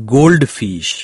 goldfish.